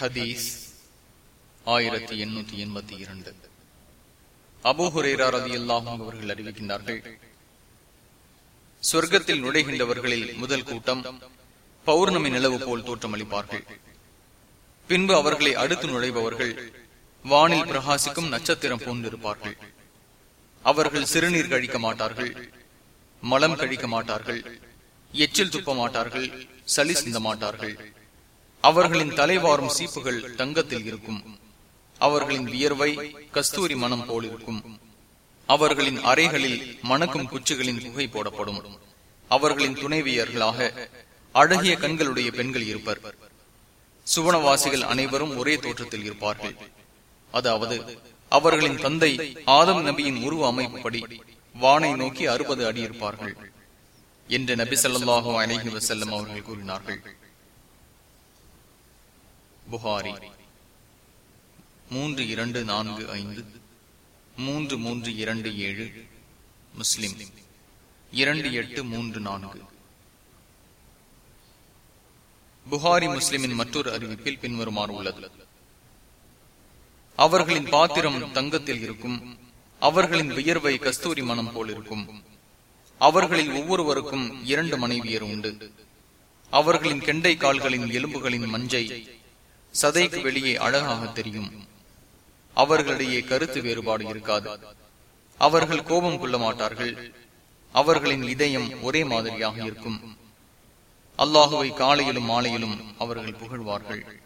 ஹதீஸ் ஆயிரத்தி எண்ணூத்தி எண்பத்தி இரண்டு. அபுஹுரேரா ரதி அல்லாஹும் அவர்கள் அறிவிக்கின்றார்கள் சொர்க்கத்தில் நுழைகின்றவர்களில் முதல் கூட்டம் பௌர்ணமி நிலவு போல் தோற்றமளிப்பார்கள். பின்பு அவர்களை அடுத்து நுழைபவர்கள் வானில் பிரகாசிக்கும் நட்சத்திரம் போன்றிருப்பார்கள். அவர்கள் சிறுநீர் கழிக்க மாட்டார்கள் மலம் கழிக்க மாட்டார்கள் எச்சில் துப்ப மாட்டார்கள் சளி சிந்த மாட்டார்கள். அவர்களின் தலைவாரும் சீப்புகள் தங்கத்தில் இருக்கும். அவர்களின் வியர்வை கஸ்தூரி மனம் போலிருக்கும் அவர்களின் அறைகளில் மணக்கும் குச்சிகளின் புகை போடப்படும். அவர்களின் துணைவியர்களாக அழகிய கண்களுடைய பெண்கள் இருப்பர். சுவனவாசிகள் அனைவரும் ஒரே தோற்றத்தில் இருப்பார்கள். அதாவது அவர்களின் தந்தை ஆதம் நபியின் உருவ அமைப்புப்படி வானை நோக்கி அறுபது அடி இருப்பார்கள். என்று நபி சொல்லாஹு அலஹி வசல்லம் அவர்கள் கூறினார்கள். புகாரி. மூன்று இரண்டு நான்கு ஐந்து. மூன்று மூன்று இரண்டு ஏழு. முஸ்லிம். இரண்டு எட்டு மூன்று நான்கு. புகாரி முஸ்லிமின் மற்றொரு அறிவிப்பில் பின்வருமாறு உள்ளது. அவர்களின் பாத்திரம் தங்கத்தில் இருக்கும். அவர்களின் வியர்வை கஸ்தூரி மனம் போல் இருக்கும். அவர்களில் ஒவ்வொருவருக்கும் இரண்டு மனைவியர் உண்டு. அவர்களின் கெண்டை கால்களின் எலும்புகளின் மஞ்சை சதைக்கு வெளியே அழகாக தெரியும். அவர்களிடையே கருத்து வேறுபாடு இருக்காது. அவர்கள் கோபம் கொள்ள மாட்டார்கள். அவர்களின் இதயம் ஒரே மாதிரியாக இருக்கும். அல்லாஹுவை காலையிலும் மாலையிலும் அவர்கள் புகழ்வார்கள்.